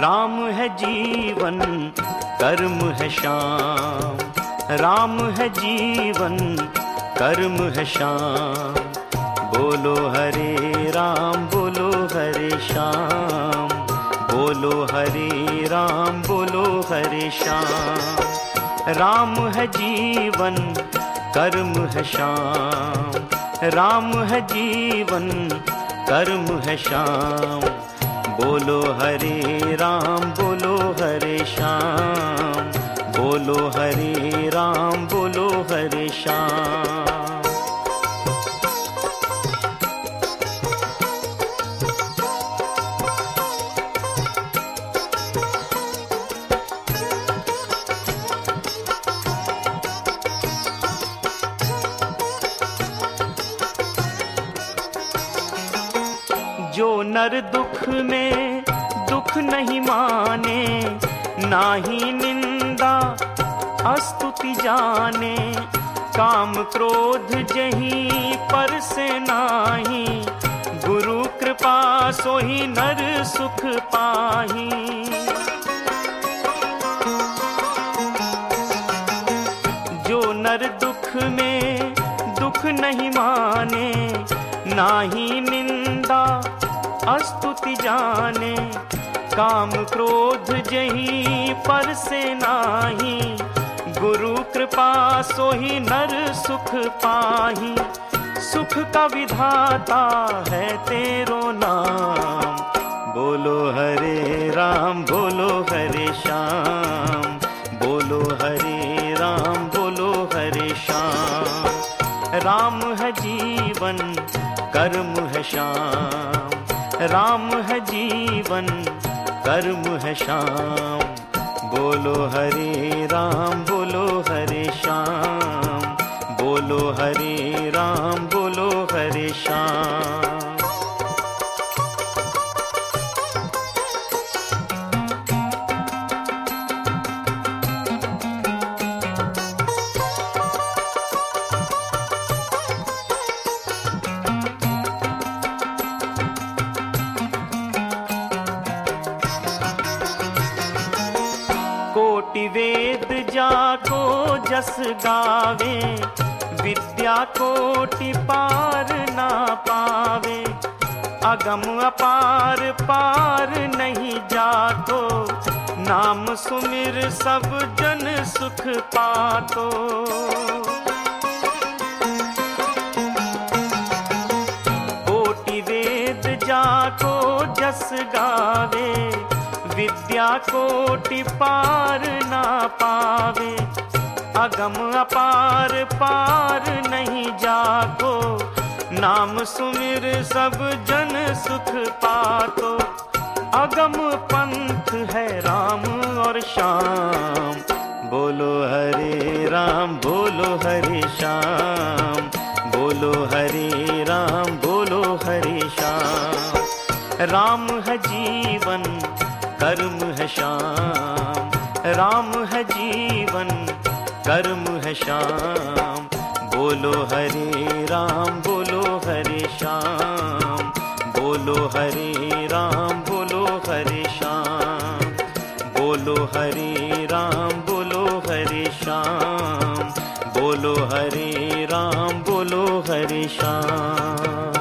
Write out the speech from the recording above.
राम है जीवन, कर्म है श्याम राम है जीवन, कर्म है श्याम बोलो हरे राम, बोलो हरे श्याम बोलो हरे राम, बोलो हरे श्याम राम है जीवन, कर्म है श्याम राम है जीवन, कर्म है शाम। बोलो हरे राम बोलो हरे श्याम। बोलो हरे राम बोलो हरे श्याम। जो नर दुख में दुख नहीं माने नाही निंदा अस्तुति जाने। काम क्रोध जही पर से नाही, गुरु कृपा सोही नर सुख पाही। जो नर दुख में दुख नहीं माने, ना ही निंदा अस्तुति जाने। काम क्रोध जही पर से नाही। गुरु कृपा सोही नर सुख पाही। सुख का विधाता है तेरो नाम। बोलो हरे राम, बोलो हरे श्याम। बोलो हरे राम, बोलो हरे श्याम। राम है जीवन, कर्म है श्याम। राम है जीवन, कर्म है श्याम बोलो हरे राम, बोलो हरे श्याम बोलो हरे राम, बोलो हरे श्याम कोटि वेद जाको जस गावे, विद्या कोटि पार ना पावे। अगम अपार पार नहीं जातो, नाम सुमिर सब जन सुख पातो। कोटि वेद जाको जस गावे विद्या कोटि पार ना पावे, अगम अपार पार नहीं जाको नाम सुमिर सब जन सुख पातो। अगम पंथ है राम और श्याम, बोलो हरे राम, बोलो हरे श्याम, बोलो हरे राम, बोलो हरे श्याम। राम है जीवन कर्म है श्याम राम है जीवन, कर्म है श्याम बोलो हरे राम, बोलो हरे श्याम बोलो हरे राम, बोलो हरे श्याम बोलो हरे राम, बोलो हरे श्याम बोलो हरे राम, बोलो हरे श्याम